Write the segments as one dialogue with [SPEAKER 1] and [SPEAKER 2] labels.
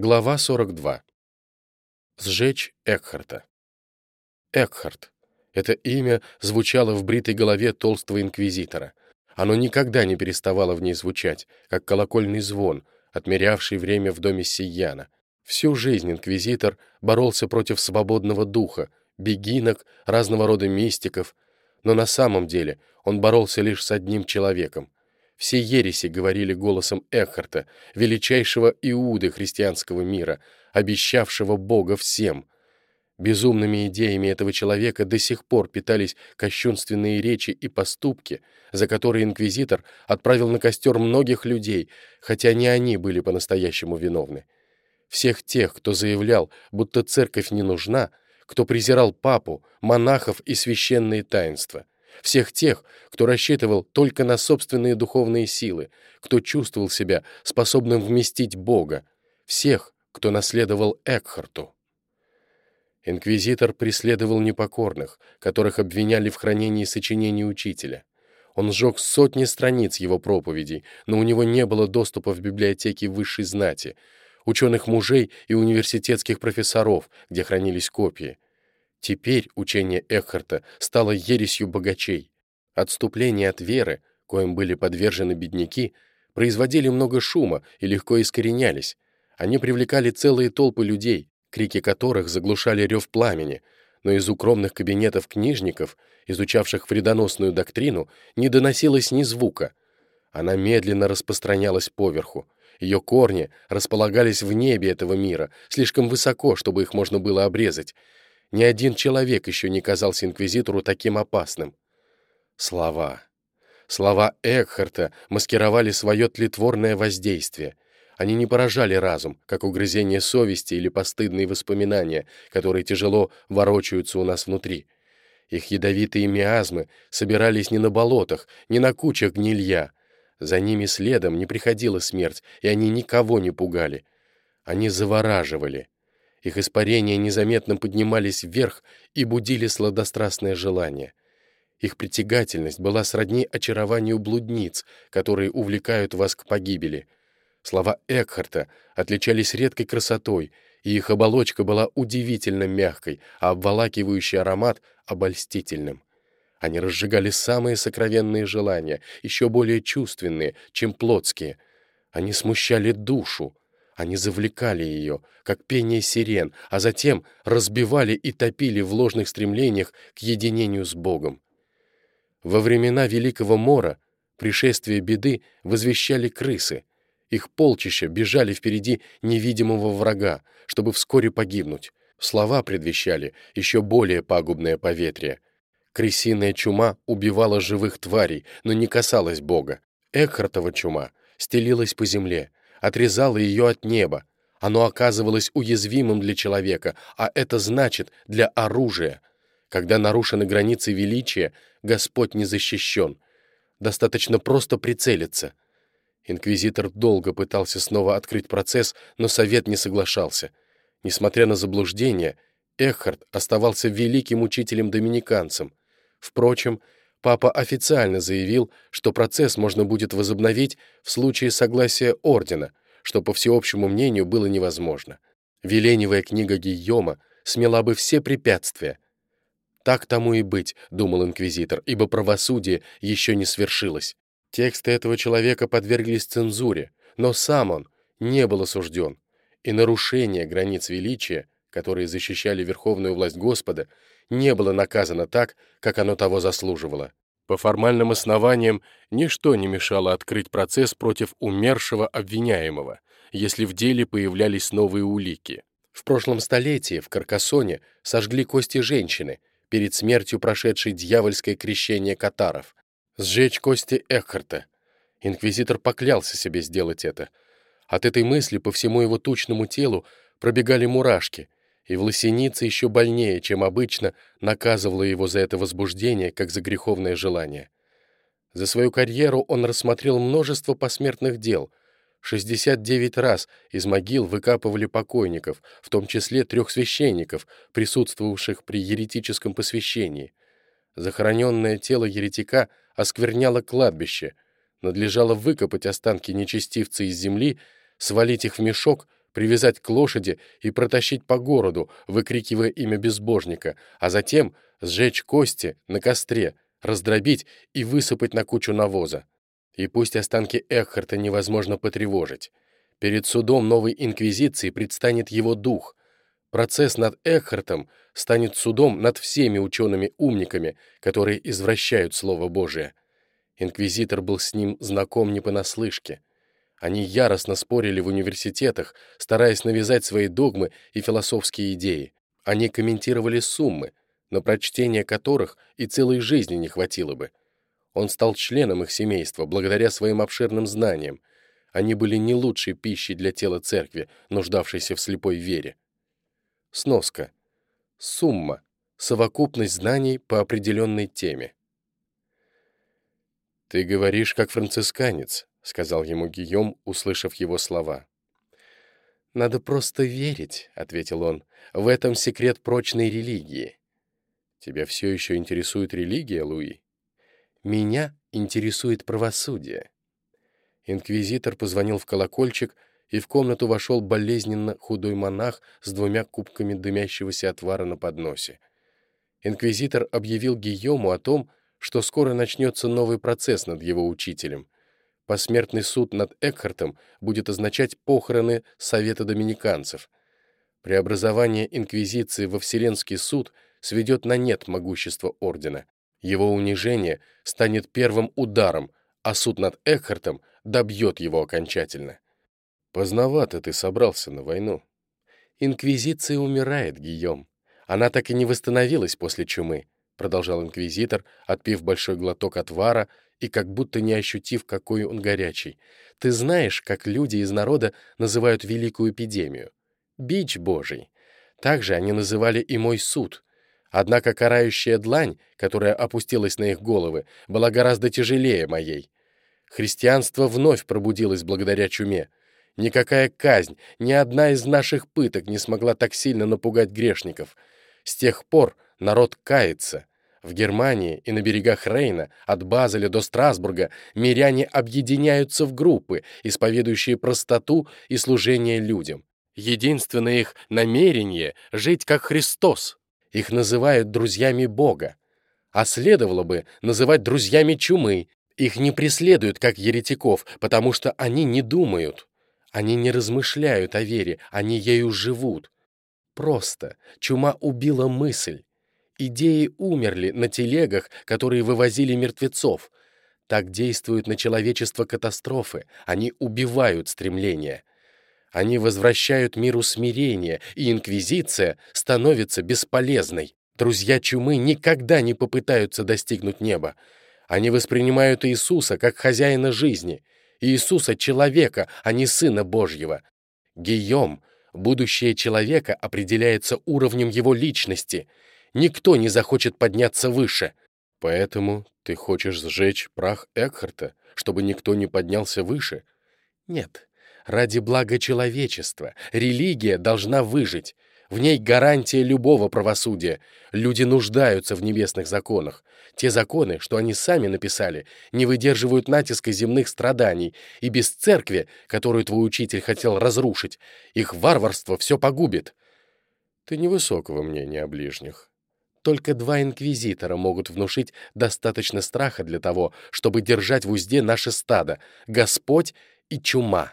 [SPEAKER 1] Глава 42. Сжечь Экхарта. Экхарт. Это имя звучало в бритой голове толстого инквизитора. Оно никогда не переставало в ней звучать, как колокольный звон, отмерявший время в доме Сияна. Всю жизнь инквизитор боролся против свободного духа, бегинок, разного рода мистиков, но на самом деле он боролся лишь с одним человеком — все ереси говорили голосом Эхарта, величайшего Иуды христианского мира, обещавшего Бога всем. Безумными идеями этого человека до сих пор питались кощунственные речи и поступки, за которые инквизитор отправил на костер многих людей, хотя не они были по-настоящему виновны. Всех тех, кто заявлял, будто церковь не нужна, кто презирал папу, монахов и священные таинства — всех тех, кто рассчитывал только на собственные духовные силы, кто чувствовал себя способным вместить Бога, всех, кто наследовал Экхарту. Инквизитор преследовал непокорных, которых обвиняли в хранении сочинений учителя. Он сжег сотни страниц его проповедей, но у него не было доступа в библиотеки высшей знати, ученых мужей и университетских профессоров, где хранились копии. Теперь учение Экхарта стало ересью богачей. Отступление от веры, коим были подвержены бедняки, производили много шума и легко искоренялись. Они привлекали целые толпы людей, крики которых заглушали рев пламени, но из укромных кабинетов книжников, изучавших вредоносную доктрину, не доносилось ни звука. Она медленно распространялась поверху. Ее корни располагались в небе этого мира, слишком высоко, чтобы их можно было обрезать, ни один человек еще не казался инквизитору таким опасным. Слова. Слова Экхарта маскировали свое тлетворное воздействие. Они не поражали разум, как угрызение совести или постыдные воспоминания, которые тяжело ворочаются у нас внутри. Их ядовитые миазмы собирались не на болотах, не на кучах гнилья. За ними следом не приходила смерть, и они никого не пугали. Они завораживали. Их испарения незаметно поднимались вверх и будили сладострастное желание. Их притягательность была сродни очарованию блудниц, которые увлекают вас к погибели. Слова Экхарта отличались редкой красотой, и их оболочка была удивительно мягкой, а обволакивающий аромат — обольстительным. Они разжигали самые сокровенные желания, еще более чувственные, чем плотские. Они смущали душу, они завлекали ее, как пение сирен, а затем разбивали и топили в ложных стремлениях к единению с Богом. Во времена Великого Мора пришествие беды возвещали крысы. Их полчища бежали впереди невидимого врага, чтобы вскоре погибнуть. Слова предвещали еще более пагубное поветрие. Крысиная чума убивала живых тварей, но не касалась Бога. Экхартова чума стелилась по земле, отрезало ее от неба. Оно оказывалось уязвимым для человека, а это значит для оружия. Когда нарушены границы величия, Господь не защищен. Достаточно просто прицелиться. Инквизитор долго пытался снова открыть процесс, но совет не соглашался. Несмотря на заблуждение, Эхард оставался великим учителем-доминиканцем. Впрочем, папа официально заявил, что процесс можно будет возобновить в случае согласия ордена, что, по всеобщему мнению, было невозможно. Веленевая книга Гийома смела бы все препятствия. «Так тому и быть», — думал инквизитор, ибо правосудие еще не свершилось. Тексты этого человека подверглись цензуре, но сам он не был осужден, и нарушение границ величия, которые защищали верховную власть Господа, не было наказано так, как оно того заслуживало. По формальным основаниям ничто не мешало открыть процесс против умершего обвиняемого, если в деле появлялись новые улики. В прошлом столетии в Каркасоне сожгли кости женщины, перед смертью прошедшей дьявольское крещение катаров. Сжечь кости Экхарта. Инквизитор поклялся себе сделать это. От этой мысли по всему его тучному телу пробегали мурашки, и власеница еще больнее, чем обычно, наказывала его за это возбуждение, как за греховное желание. За свою карьеру он рассмотрел множество посмертных дел. 69 раз из могил выкапывали покойников, в том числе трех священников, присутствовавших при еретическом посвящении. Захороненное тело еретика оскверняло кладбище. Надлежало выкопать останки нечестивца из земли, свалить их в мешок — привязать к лошади и протащить по городу, выкрикивая имя безбожника, а затем сжечь кости на костре, раздробить и высыпать на кучу навоза. И пусть останки Экхарта невозможно потревожить. Перед судом новой инквизиции предстанет его дух. Процесс над Экхартом станет судом над всеми учеными-умниками, которые извращают Слово Божие. Инквизитор был с ним знаком не понаслышке. Они яростно спорили в университетах, стараясь навязать свои догмы и философские идеи. Они комментировали суммы, на прочтение которых и целой жизни не хватило бы. Он стал членом их семейства благодаря своим обширным знаниям. Они были не лучшей пищей для тела церкви, нуждавшейся в слепой вере. Сноска. Сумма. Совокупность знаний по определенной теме. «Ты говоришь, как францисканец», — сказал ему Гийом, услышав его слова. «Надо просто верить», — ответил он. «В этом секрет прочной религии». «Тебя все еще интересует религия, Луи?» «Меня интересует правосудие». Инквизитор позвонил в колокольчик, и в комнату вошел болезненно худой монах с двумя кубками дымящегося отвара на подносе. Инквизитор объявил Гийому о том, что скоро начнется новый процесс над его учителем. Посмертный суд над Экхартом будет означать похороны Совета Доминиканцев. Преобразование Инквизиции во Вселенский суд сведет на нет могущество Ордена. Его унижение станет первым ударом, а суд над Экхартом добьет его окончательно. Поздновато ты собрался на войну. Инквизиция умирает, Гийом. Она так и не восстановилась после чумы продолжал инквизитор, отпив большой глоток отвара и как будто не ощутив, какой он горячий. «Ты знаешь, как люди из народа называют великую эпидемию? Бич Божий. Также они называли и мой суд. Однако карающая длань, которая опустилась на их головы, была гораздо тяжелее моей. Христианство вновь пробудилось благодаря чуме. Никакая казнь, ни одна из наших пыток не смогла так сильно напугать грешников. С тех пор народ кается. В Германии и на берегах Рейна, от Базеля до Страсбурга, миряне объединяются в группы, исповедующие простоту и служение людям. Единственное их намерение — жить как Христос. Их называют друзьями Бога. А следовало бы называть друзьями чумы. Их не преследуют, как еретиков, потому что они не думают. Они не размышляют о вере, они ею живут. Просто чума убила мысль. Идеи умерли на телегах, которые вывозили мертвецов. Так действуют на человечество катастрофы. Они убивают стремления. Они возвращают миру смирение, и инквизиция становится бесполезной. Друзья чумы никогда не попытаются достигнуть неба. Они воспринимают Иисуса как хозяина жизни. Иисуса — человека, а не Сына Божьего. Гийом, будущее человека определяется уровнем его личности — Никто не захочет подняться выше. Поэтому ты хочешь сжечь прах Экхарта, чтобы никто не поднялся выше? Нет. Ради блага человечества религия должна выжить. В ней гарантия любого правосудия. Люди нуждаются в небесных законах. Те законы, что они сами написали, не выдерживают натиска земных страданий, и без церкви, которую твой учитель хотел разрушить, их варварство все погубит. Ты невысокого мнения о ближних. Только два инквизитора могут внушить достаточно страха для того, чтобы держать в узде наше стадо — Господь и чума.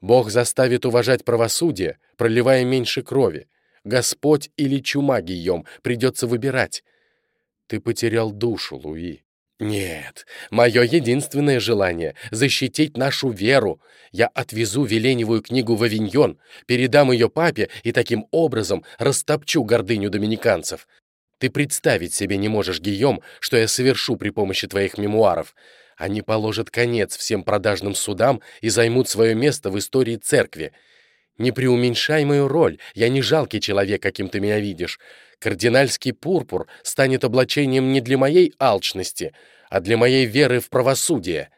[SPEAKER 1] Бог заставит уважать правосудие, проливая меньше крови. Господь или чума, Гийом, придется выбирать. Ты потерял душу, Луи. Нет, мое единственное желание — защитить нашу веру. Я отвезу Веленевую книгу в Авиньон, передам ее папе и таким образом растопчу гордыню доминиканцев. Ты представить себе не можешь, Гийом, что я совершу при помощи твоих мемуаров. Они положат конец всем продажным судам и займут свое место в истории церкви. Не преуменьшай мою роль, я не жалкий человек, каким ты меня видишь. Кардинальский пурпур станет облачением не для моей алчности, а для моей веры в правосудие».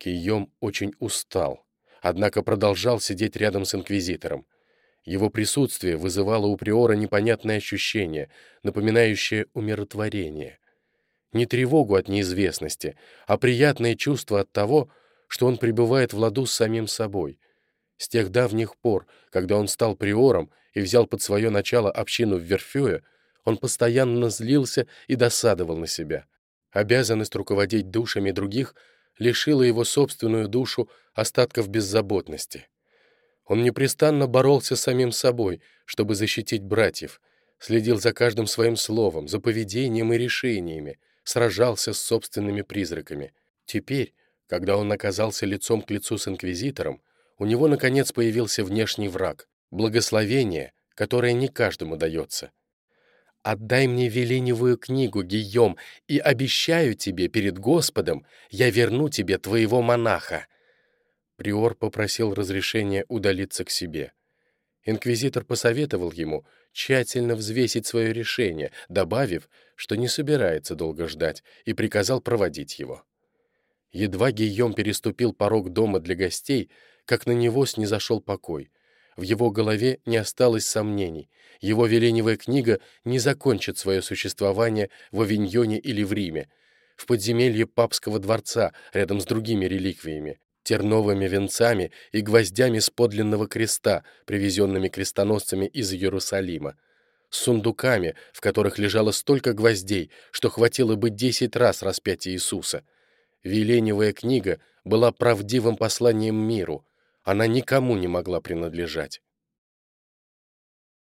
[SPEAKER 1] Гийом очень устал, однако продолжал сидеть рядом с инквизитором. Его присутствие вызывало у Приора непонятное ощущение, напоминающее умиротворение. Не тревогу от неизвестности, а приятное чувство от того, что он пребывает в ладу с самим собой. С тех давних пор, когда он стал приором и взял под свое начало общину в Верфюе, он постоянно злился и досадовал на себя. Обязанность руководить душами других лишила его собственную душу остатков беззаботности. Он непрестанно боролся с самим собой, чтобы защитить братьев, следил за каждым своим словом, за поведением и решениями, сражался с собственными призраками. Теперь, когда он оказался лицом к лицу с инквизитором, у него, наконец, появился внешний враг — благословение, которое не каждому дается. «Отдай мне Веленевую книгу, Гийом, и обещаю тебе перед Господом, я верну тебе твоего монаха». Приор попросил разрешения удалиться к себе. Инквизитор посоветовал ему тщательно взвесить свое решение, добавив, что не собирается долго ждать, и приказал проводить его. Едва Гийом переступил порог дома для гостей, как на него снизошел покой. В его голове не осталось сомнений. Его веленевая книга не закончит свое существование в Авиньоне или в Риме, в подземелье папского дворца рядом с другими реликвиями, терновыми венцами и гвоздями с подлинного креста, привезенными крестоносцами из Иерусалима, с сундуками, в которых лежало столько гвоздей, что хватило бы десять раз распять Иисуса. Веленевая книга была правдивым посланием миру, она никому не могла принадлежать.